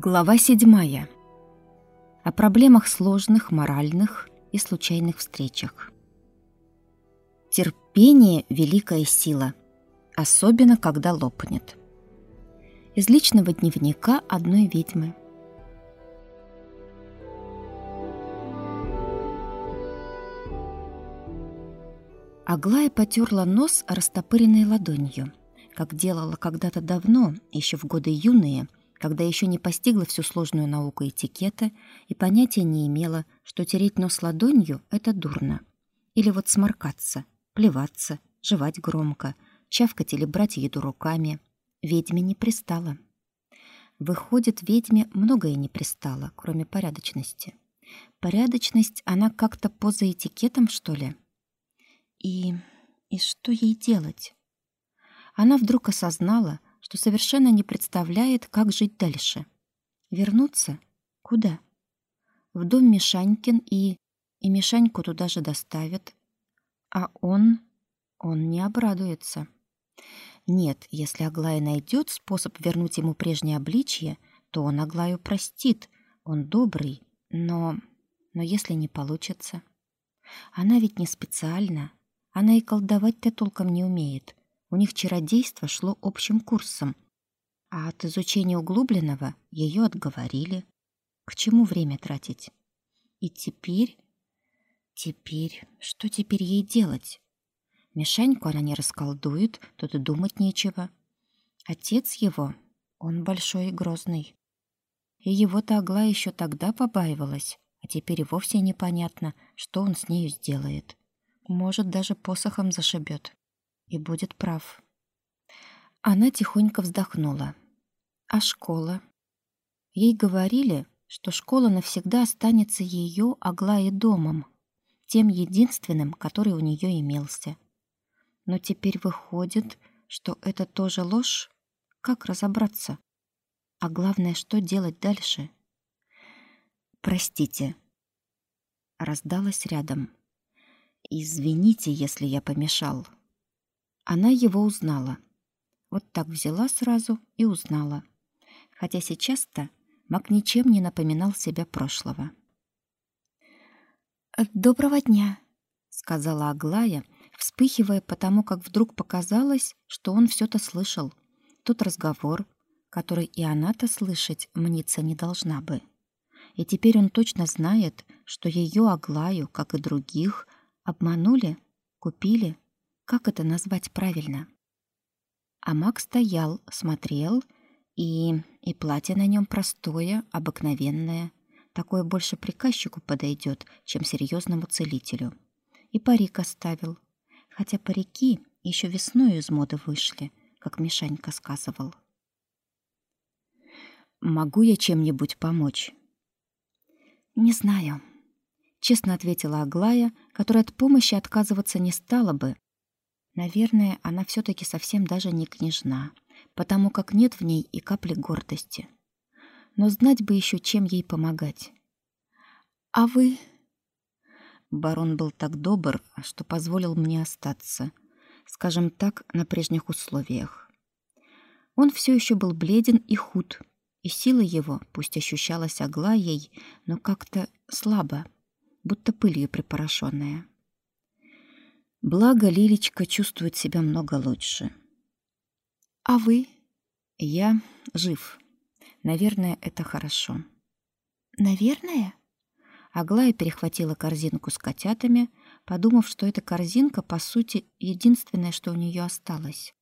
Глава седьмая. О проблемах сложных, моральных и случайных встречах. Терпение — великая сила, особенно когда лопнет. Из личного дневника одной ведьмы. Аглая потерла нос растопыренной ладонью, как делала когда-то давно, еще в годы юные — когда еще не постигла всю сложную науку этикета и понятия не имела, что тереть нос ладонью — это дурно. Или вот сморкаться, плеваться, жевать громко, чавкать или брать еду руками. Ведьме не пристало. Выходит, ведьме многое не пристало, кроме порядочности. Порядочность, она как-то поза этикетом, что ли? И... и что ей делать? Она вдруг осознала, что совершенно не представляет, как жить дальше. Вернуться? Куда? В дом Мишанькин и... И Мишаньку туда же доставят. А он... Он не обрадуется. Нет, если Аглая найдет способ вернуть ему прежнее обличье, то он Аглаю простит. Он добрый, но... Но если не получится... Она ведь не специально. Она и колдовать-то толком не умеет. У них чародейство шло общим курсом, а от изучения углубленного ее отговорили. К чему время тратить? И теперь... Теперь... Что теперь ей делать? Мишаньку она не расколдует, тут и думать нечего. Отец его, он большой и грозный. И его-то Агла еще тогда побаивалась, а теперь и вовсе непонятно, что он с нею сделает. Может, даже посохом зашибет и будет прав. Она тихонько вздохнула. А школа? Ей говорили, что школа навсегда останется ее Аглае домом, тем единственным, который у нее имелся. Но теперь выходит, что это тоже ложь? Как разобраться? А главное, что делать дальше? «Простите», — раздалась рядом. «Извините, если я помешал». Она его узнала. Вот так взяла сразу и узнала. Хотя сейчас-то Мак ничем не напоминал себя прошлого. «Доброго дня», — сказала Аглая, вспыхивая потому, как вдруг показалось, что он все-то слышал. Тот разговор, который и она-то слышать мниться не должна бы. И теперь он точно знает, что ее Аглаю, как и других, обманули, купили — как это назвать правильно? А Мак стоял, смотрел, и... и платье на нем простое, обыкновенное. Такое больше приказчику подойдет, чем серьезному целителю. И парик оставил. Хотя парики еще весной из моды вышли, как Мишанька сказывал. «Могу я чем-нибудь помочь?» «Не знаю», — честно ответила Аглая, которая от помощи отказываться не стала бы, Наверное, она все таки совсем даже не княжна, потому как нет в ней и капли гордости. Но знать бы еще, чем ей помогать. А вы Барон был так добр, что позволил мне остаться, скажем так, на прежних условиях. Он все еще был бледен и худ, и сила его, пусть ощущалась Аглаей, но как-то слабо, будто пылью припорошенная. Благо Лилечка чувствует себя много лучше. А вы? Я жив. Наверное, это хорошо. Наверное? Аглая перехватила корзинку с котятами, подумав, что эта корзинка, по сути, единственное, что у нее осталось.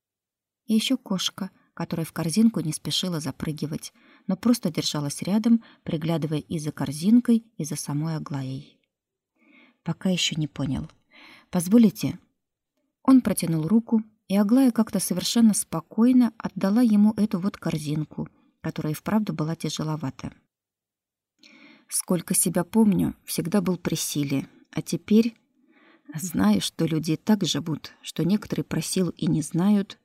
И еще кошка, которая в корзинку не спешила запрыгивать, но просто держалась рядом, приглядывая и за корзинкой, и за самой Аглаей. Пока еще не понял, Позволите?» Он протянул руку, и Аглая как-то совершенно спокойно отдала ему эту вот корзинку, которая и вправду была тяжеловата. Сколько себя помню, всегда был при силе, а теперь знаю, что люди так живут, что некоторые про силу и не знают,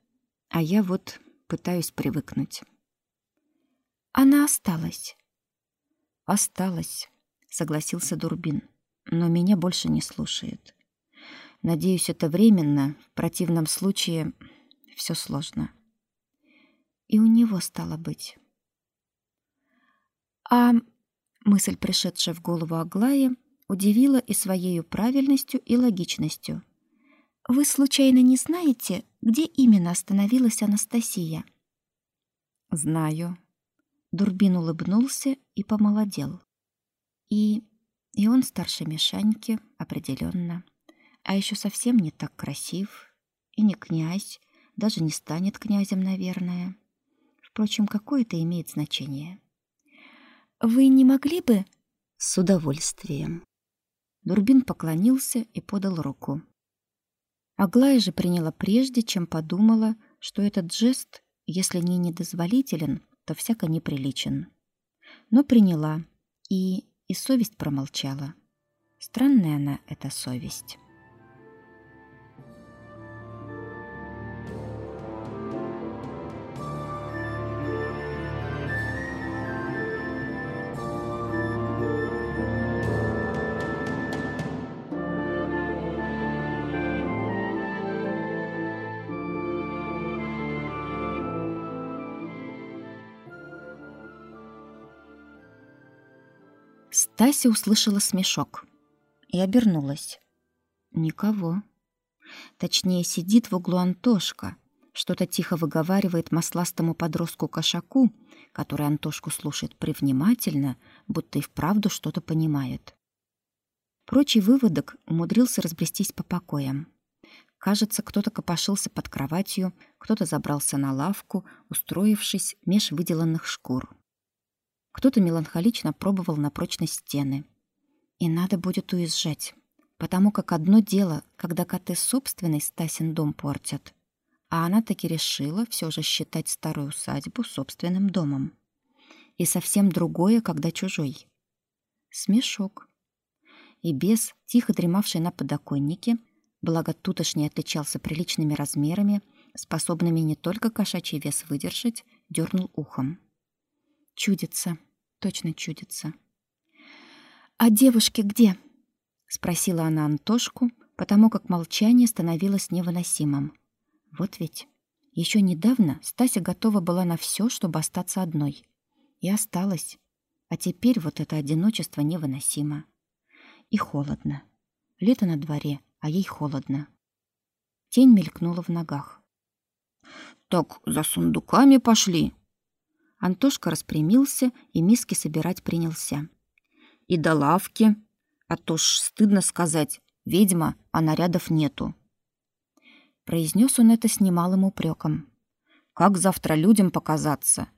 а я вот пытаюсь привыкнуть. Она осталась. Осталась, согласился Дурбин. Но меня больше не слушает. Надеюсь, это временно, в противном случае все сложно. И у него стало быть. А мысль, пришедшая в голову Аглаи, удивила и своей правильностью, и логичностью. Вы случайно не знаете, где именно остановилась Анастасия? Знаю. Дурбин улыбнулся и помолодел. И и он старше Мишаньки, определенно. А еще совсем не так красив. И не князь, даже не станет князем, наверное. Впрочем, какое это имеет значение? Вы не могли бы с удовольствием. Дурбин поклонился и подал руку. Аглая же приняла прежде, чем подумала, что этот жест, если не недозволителен, то всяко неприличен. Но приняла и и совесть промолчала. Странная она, эта совесть. Стася услышала смешок и обернулась. Никого. Точнее, сидит в углу Антошка, что-то тихо выговаривает масластому подростку-кошаку, который Антошку слушает привнимательно, будто и вправду что-то понимает. Прочий выводок умудрился разбрестись по покоям. Кажется, кто-то копошился под кроватью, кто-то забрался на лавку, устроившись меж выделанных шкур. Кто-то меланхолично пробовал на прочность стены. И надо будет уезжать, потому как одно дело, когда коты собственный Стасин дом портят, а она таки решила все же считать старую усадьбу собственным домом. И совсем другое, когда чужой. Смешок. И бес, тихо дремавший на подоконнике, благо тутошний отличался приличными размерами, способными не только кошачий вес выдержать, дернул ухом. Чудится, точно чудится. «А девушки где?» — спросила она Антошку, потому как молчание становилось невыносимым. Вот ведь еще недавно Стася готова была на все, чтобы остаться одной. И осталась. А теперь вот это одиночество невыносимо. И холодно. Лето на дворе, а ей холодно. Тень мелькнула в ногах. «Так за сундуками пошли», Антошка распрямился и миски собирать принялся. И до лавки, а то ж стыдно сказать, ведьма, а нарядов нету. Произнес он это с немалым упреком. Как завтра людям показаться?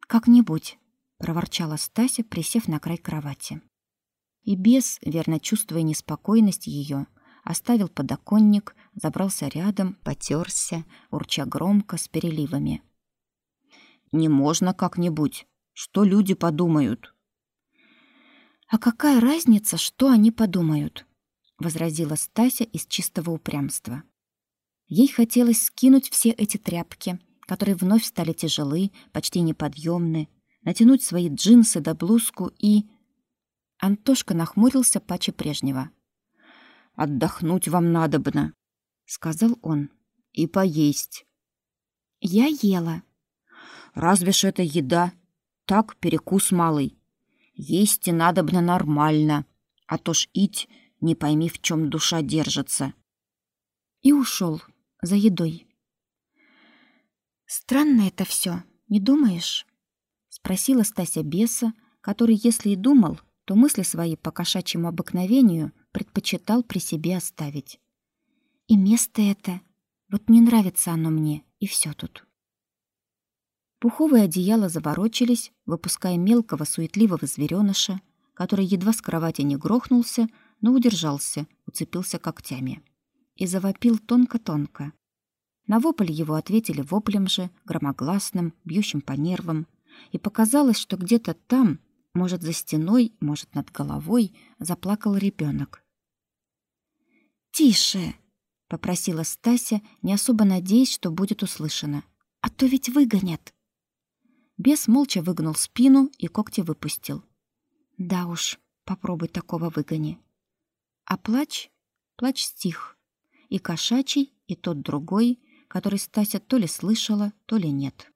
Как-нибудь, проворчала Стася, присев на край кровати. И бес, верно чувствуя неспокойность ее, оставил подоконник, забрался рядом, потерся, урча громко с переливами. Не можно как-нибудь. Что люди подумают? А какая разница, что они подумают? возразила Стася из чистого упрямства. Ей хотелось скинуть все эти тряпки, которые вновь стали тяжелы, почти неподъемны, натянуть свои джинсы да блузку и Антошка нахмурился паче прежнего. Отдохнуть вам надобно, сказал он. И поесть. Я ела, Разве ж это еда? Так, перекус малый. Есть и надобно нормально, а то ж ить, не пойми, в чем душа держится. И ушел за едой. Странно это все, не думаешь? Спросила Стася беса, который, если и думал, то мысли свои по кошачьему обыкновению предпочитал при себе оставить. И место это, вот не нравится оно мне, и все тут. Пуховые одеяла заворочились, выпуская мелкого суетливого зверёныша, который едва с кровати не грохнулся, но удержался, уцепился когтями. И завопил тонко-тонко. На вопль его ответили воплем же, громогласным, бьющим по нервам, и показалось, что где-то там, может, за стеной, может, над головой, заплакал ребенок. «Тише!» — попросила Стася, не особо надеясь, что будет услышано. «А то ведь выгонят!» Бес молча выгнул спину и когти выпустил. Да уж, попробуй такого выгони. А плач, плач стих. И кошачий, и тот другой, который Стася то ли слышала, то ли нет.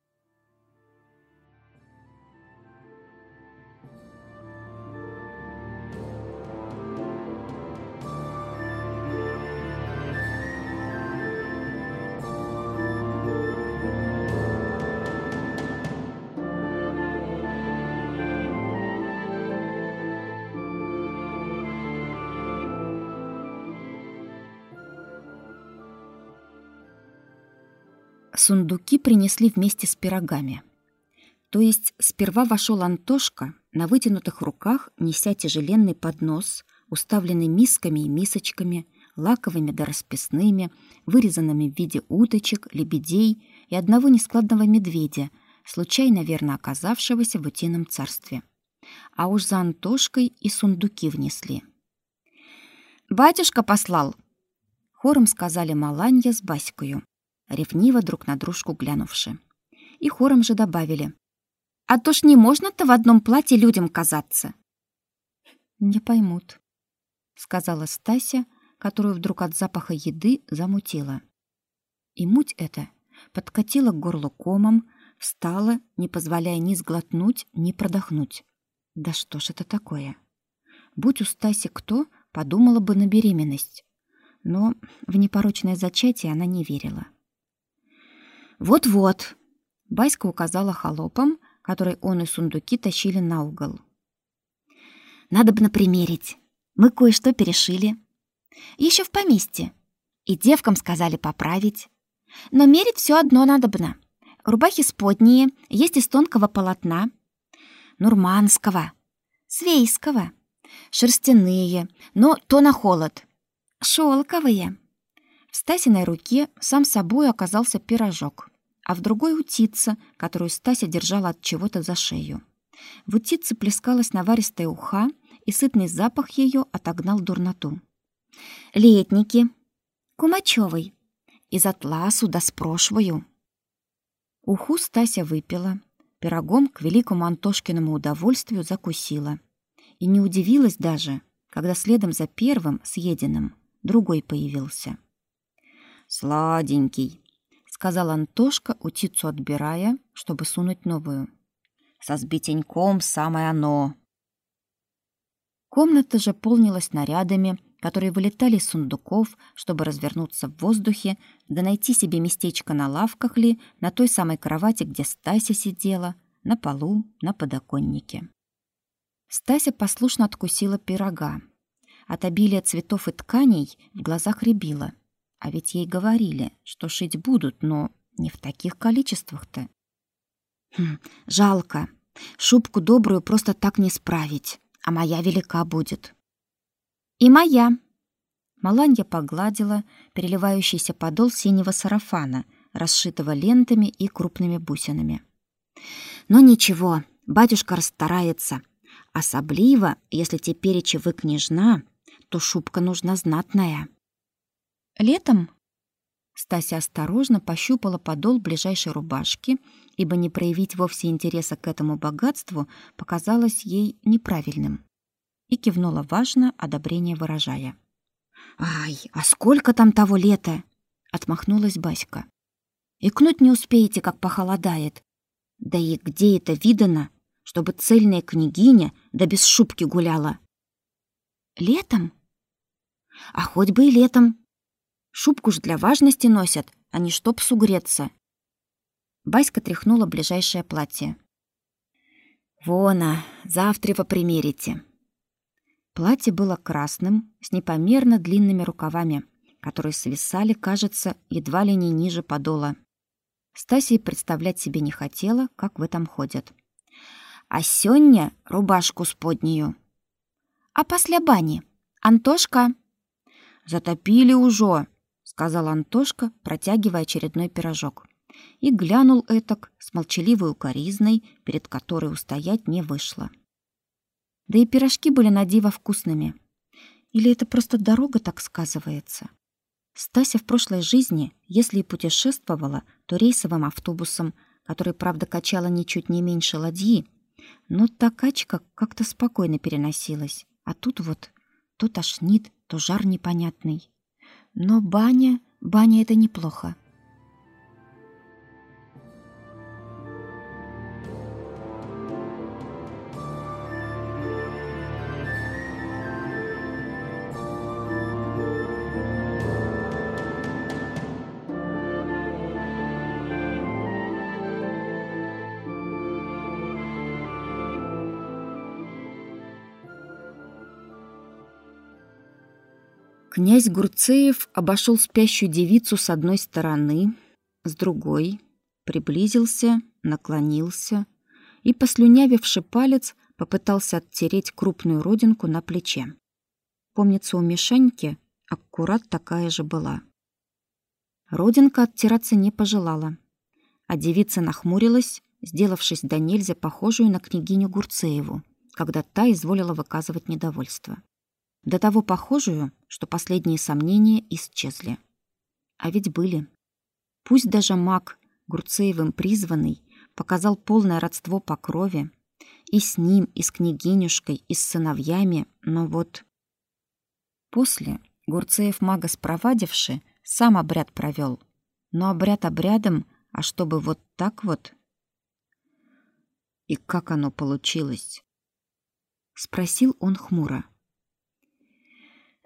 Сундуки принесли вместе с пирогами. То есть сперва вошел Антошка на вытянутых руках, неся тяжеленный поднос, уставленный мисками и мисочками, лаковыми да расписными, вырезанными в виде уточек, лебедей и одного нескладного медведя, случайно верно оказавшегося в утином царстве. А уж за Антошкой и сундуки внесли. «Батюшка послал!» Хором сказали Маланья с Баською, ревниво друг на дружку глянувши. И хором же добавили. «А то ж не можно-то в одном платье людям казаться!» «Не поймут», — сказала Стася, которую вдруг от запаха еды замутила. И муть эта подкатила к горлу комом, встала, не позволяя ни сглотнуть, ни продохнуть. Да что ж это такое? Будь у Стаси кто, подумала бы на беременность. Но в непорочное зачатие она не верила. «Вот-вот», — Баська указала холопам, который он и сундуки тащили на угол. «Надо бы напримерить. Мы кое-что перешили. Еще в поместье. И девкам сказали поправить. Но мерить все одно надобно. Рубахи сподние, есть из тонкого полотна. Нурманского, свейского, шерстяные, но то на холод. Шелковые. В Стасиной руке сам собой оказался пирожок а в другой утица, которую Стася держала от чего-то за шею. В утице плескалась наваристая уха, и сытный запах ее отогнал дурноту. «Летники! Кумачевый! Из атласу да спрошвою!» Уху Стася выпила, пирогом к великому Антошкиному удовольствию закусила. И не удивилась даже, когда следом за первым, съеденным, другой появился. «Сладенький!» Сказал Антошка, утицу отбирая, чтобы сунуть новую. Со сбитеньком самое оно. Комната же полнилась нарядами, которые вылетали из сундуков, чтобы развернуться в воздухе, да найти себе местечко на лавках ли, на той самой кровати, где Стася сидела, на полу, на подоконнике. Стася послушно откусила пирога. От обилия цветов и тканей в глазах рябило. А ведь ей говорили, что шить будут, но не в таких количествах-то. Хм, жалко. Шубку добрую просто так не справить, а моя велика будет. И моя. Маланья погладила переливающийся подол синего сарафана, расшитого лентами и крупными бусинами. Но ничего, батюшка расстарается. Особливо, если теперь вы княжна, то шубка нужна знатная. Летом Стася осторожно пощупала подол ближайшей рубашки, ибо не проявить вовсе интереса к этому богатству показалось ей неправильным. И кивнула важно, одобрение выражая. «Ай, а сколько там того лета?» — отмахнулась Баська. «Икнуть не успеете, как похолодает. Да и где это видано, чтобы цельная княгиня да без шубки гуляла?» «Летом?» «А хоть бы и летом», Шубку ж для важности носят, а не чтоб сугреться. Баська тряхнула ближайшее платье. «Вона, завтра вы примерите». Платье было красным, с непомерно длинными рукавами, которые свисали, кажется, едва ли не ниже подола. Стасия представлять себе не хотела, как в этом ходят. А сёння рубашку споднюю. А после бани? Антошка? Затопили уже, сказал Антошка, протягивая очередной пирожок. И глянул этак с молчаливой укоризной, перед которой устоять не вышло. Да и пирожки были на диво вкусными. Или это просто дорога так сказывается? Стася в прошлой жизни, если и путешествовала, то рейсовым автобусом, который, правда, качала ничуть не меньше ладьи, но та качка как-то спокойно переносилась, а тут вот то тошнит, то жар непонятный. Но баня, баня — это неплохо. Князь Гурцеев обошел спящую девицу с одной стороны, с другой, приблизился, наклонился и, послюнявивший палец, попытался оттереть крупную родинку на плече. Помнится, у Мишеньки аккурат такая же была. Родинка оттираться не пожелала, а девица нахмурилась, сделавшись до нельзя похожую на княгиню Гурцееву, когда та изволила выказывать недовольство до того похожую, что последние сомнения исчезли. А ведь были. Пусть даже маг, Гурцеевым призванный, показал полное родство по крови, и с ним, и с княгинюшкой, и с сыновьями, но вот... После Гурцеев мага спровадивши, сам обряд провел. Но обряд обрядом, а чтобы вот так вот... И как оно получилось? Спросил он хмуро.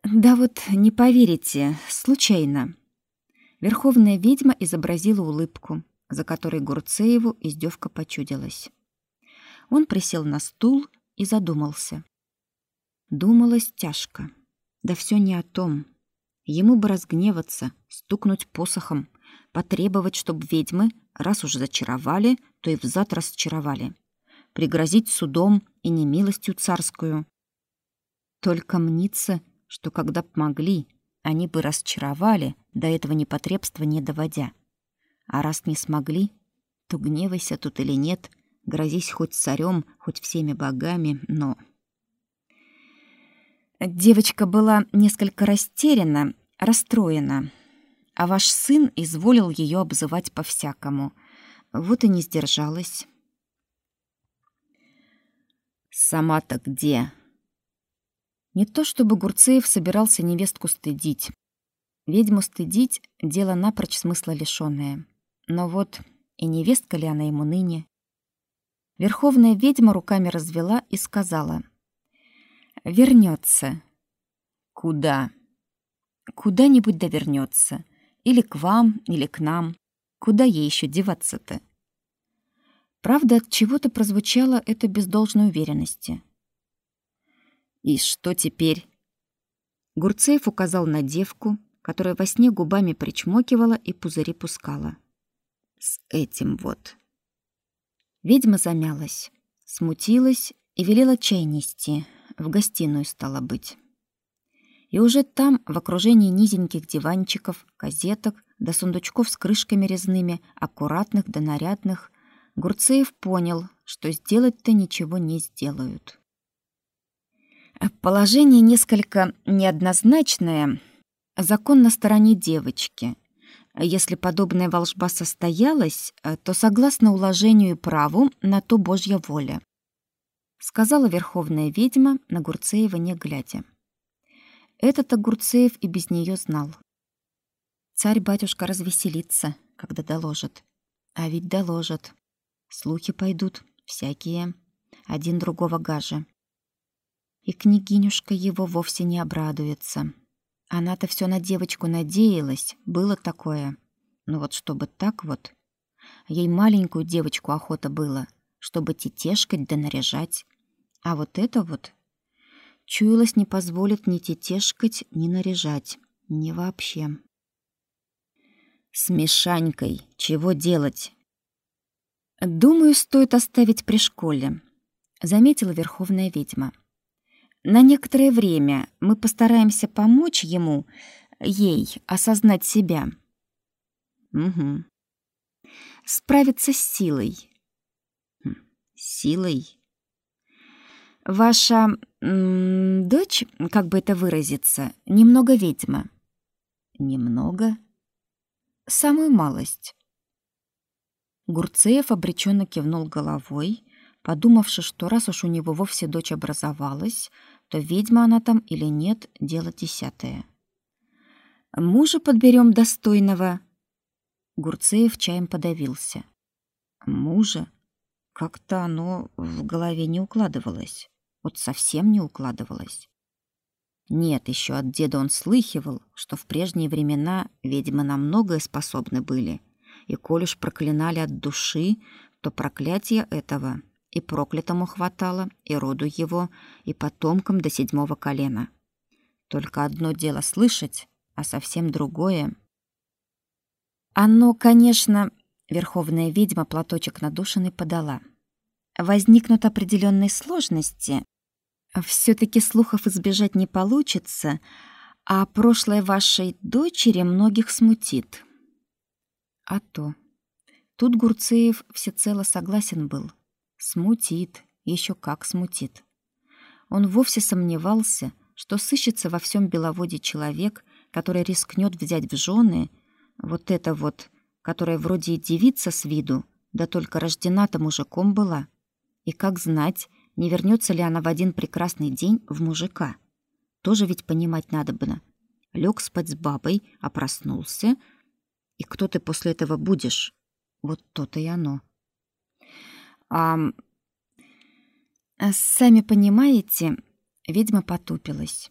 Да вот не поверите, случайно. Верховная ведьма изобразила улыбку, за которой Гурцееву издевка почудилась. Он присел на стул и задумался. Думалось тяжко. Да все не о том. Ему бы разгневаться, стукнуть посохом, потребовать, чтоб ведьмы, раз уж зачаровали, то и взад расчаровали, пригрозить судом и немилостью царскую. Только мнится, что когда б могли, они бы расчаровали, до этого непотребства не доводя. А раз не смогли, то гневайся тут или нет, грозись хоть царем, хоть всеми богами, но... Девочка была несколько растеряна, расстроена, а ваш сын изволил ее обзывать по-всякому. Вот и не сдержалась. «Сама-то где?» Не то чтобы Гурцеев собирался невестку стыдить. Ведьму стыдить — дело напрочь смысла лишённое. Но вот и невестка ли она ему ныне? Верховная ведьма руками развела и сказала. «Вернется». «Куда?» «Куда-нибудь да вернется. Или к вам, или к нам. Куда ей еще деваться-то?» Правда, от чего-то прозвучало это без должной уверенности. И что теперь? Гурцеев указал на девку, которая во сне губами причмокивала и пузыри пускала. С этим вот. Ведьма замялась, смутилась и велела чай нести. В гостиную стала быть. И уже там, в окружении низеньких диванчиков, газеток да сундучков с крышками резными, аккуратных да нарядных, Гурцеев понял, что сделать-то ничего не сделают. Положение несколько неоднозначное. Закон на стороне девочки. Если подобная волжба состоялась, то согласно уложению и праву на то Божья воля. Сказала верховная ведьма, на Гурцеева не глядя. Этот Гурцеев и без нее знал. Царь-батюшка развеселится, когда доложит. А ведь доложит. Слухи пойдут, всякие, один другого гаже. И княгинюшка его вовсе не обрадуется. Она-то все на девочку надеялась, было такое. Но вот чтобы так вот... Ей маленькую девочку охота было, чтобы тетешкать да наряжать. А вот это вот... Чуялась не позволит ни тетешкать, ни наряжать. Ни вообще. С Мишанькой чего делать? Думаю, стоит оставить при школе, заметила верховная ведьма. На некоторое время мы постараемся помочь ему, ей, осознать себя. Угу. Справиться с силой. Хм, силой? Ваша дочь, как бы это выразиться, немного ведьма. Немного? Самую малость. Гурцеев обреченно кивнул головой, подумавши, что раз уж у него вовсе дочь образовалась, то ведьма она там или нет, дело десятое. Мужа подберем достойного. Гурцеев чаем подавился. Мужа? Как-то оно в голове не укладывалось. Вот совсем не укладывалось. Нет, еще от деда он слыхивал, что в прежние времена ведьмы на многое способны были, и коль уж проклинали от души, то проклятие этого и проклятому хватало, и роду его, и потомкам до седьмого колена. Только одно дело слышать, а совсем другое. Оно, конечно, верховная ведьма платочек надушенный подала. Возникнут определенные сложности, все-таки слухов избежать не получится, а прошлое вашей дочери многих смутит. А то. Тут Гурцеев всецело согласен был. Смутит, еще как смутит. Он вовсе сомневался, что сыщется во всем Беловоде человек, который рискнет взять в жены вот это вот, которая вроде и девица с виду, да только рождена-то мужиком была. И как знать, не вернется ли она в один прекрасный день в мужика. Тоже ведь понимать надобно. Лег спать с бабой, а проснулся. И кто ты после этого будешь? Вот то-то и оно. А, сами понимаете, ведьма потупилась,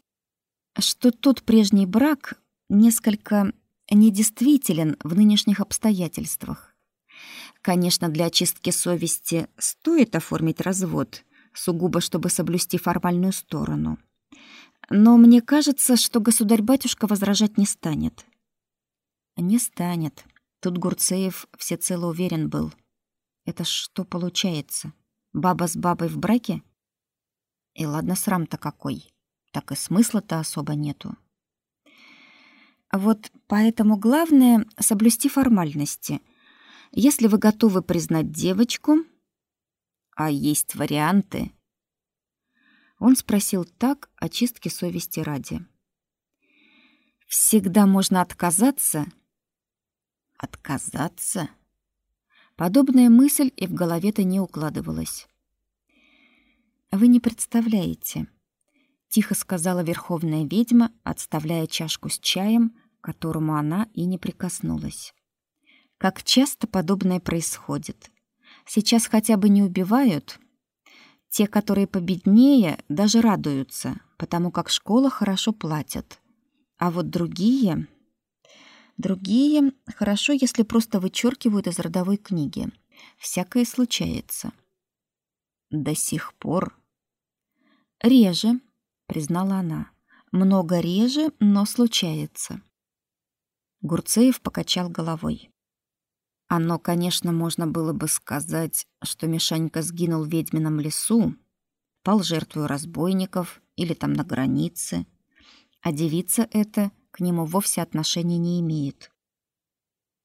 что тот прежний брак несколько недействителен в нынешних обстоятельствах. Конечно, для очистки совести стоит оформить развод — сугубо чтобы соблюсти формальную сторону. Но мне кажется, что государь-батюшка возражать не станет. Не станет. Тут Гурцеев всецело уверен был. Это что получается? Баба с бабой в браке? И ладно, срам-то какой. Так и смысла-то особо нету. Вот поэтому главное — соблюсти формальности. Если вы готовы признать девочку, а есть варианты? Он спросил так, очистки совести ради. Всегда можно отказаться? Отказаться? Подобная мысль и в голове-то не укладывалась. Вы не представляете, тихо сказала верховная ведьма, отставляя чашку с чаем, к которому она и не прикоснулась. Как часто подобное происходит. Сейчас хотя бы не убивают. Те, которые победнее, даже радуются, потому как школа хорошо платят. А вот другие... Другие хорошо, если просто вычеркивают из родовой книги. Всякое случается. До сих пор. Реже, признала она. Много реже, но случается. Гурцеев покачал головой. Оно, конечно, можно было бы сказать, что Мишанька сгинул в ведьмином лесу, пал жертвой разбойников или там на границе, а девица эта к нему вовсе отношения не имеет.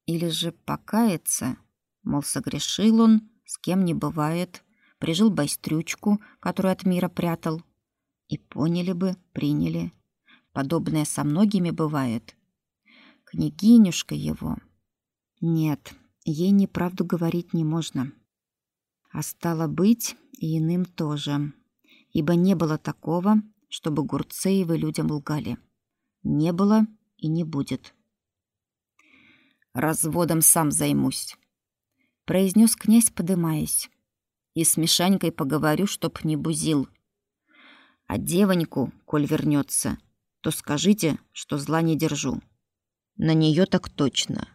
Или же покаяться, мол, согрешил он, с кем не бывает, прижил байстрючку, которую от мира прятал, и поняли бы, приняли. Подобное со многими бывает. Княгинюшка его. Нет, ей неправду говорить не можно. А стало быть, и иным тоже. Ибо не было такого, чтобы Гурцеевы людям лгали. Не было и не будет. «Разводом сам займусь», — произнес князь, подымаясь. «И с Мишанькой поговорю, чтоб не бузил. А девоньку, коль вернется, то скажите, что зла не держу. На нее так точно».